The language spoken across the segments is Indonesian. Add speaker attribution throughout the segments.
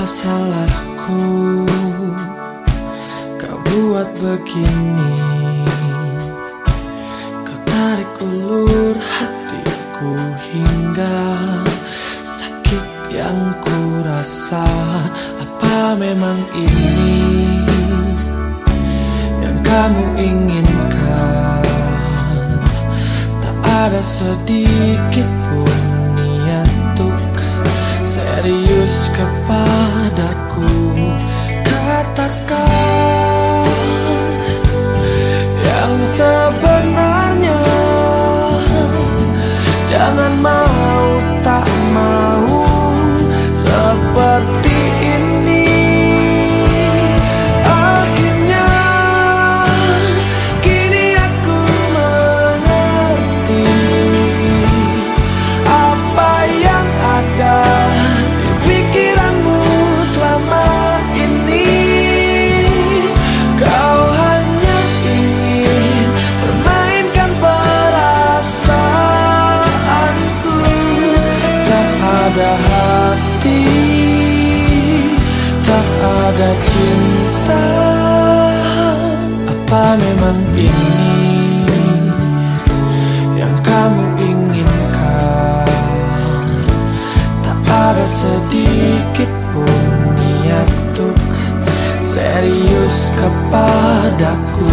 Speaker 1: Apa salahku? Kau buat begini. Kau tarik ulur hatiku hingga Sakit yang ku rasa Apa memang ini Yang kamu inginkan? Tak ada sedikit pun niat untuk serius kepadaku ada hati Tak ada cinta. Apa memang ini Yang kamu inginkan? Tak ada sedikit pun niat untuk Serius kepadaku.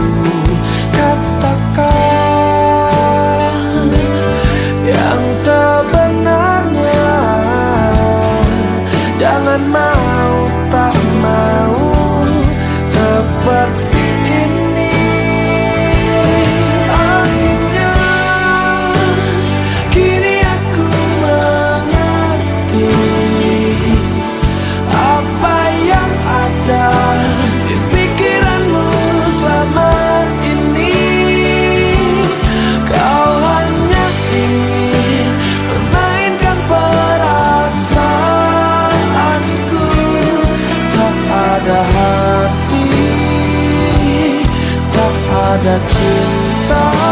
Speaker 1: Katakan yang sebenarnya my. Cinta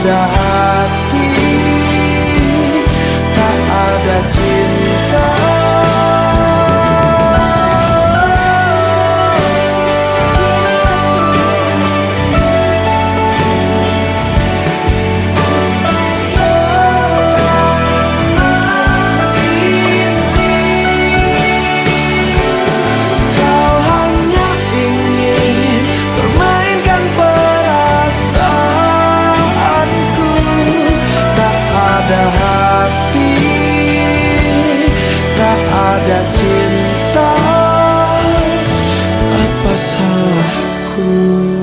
Speaker 1: ada salahku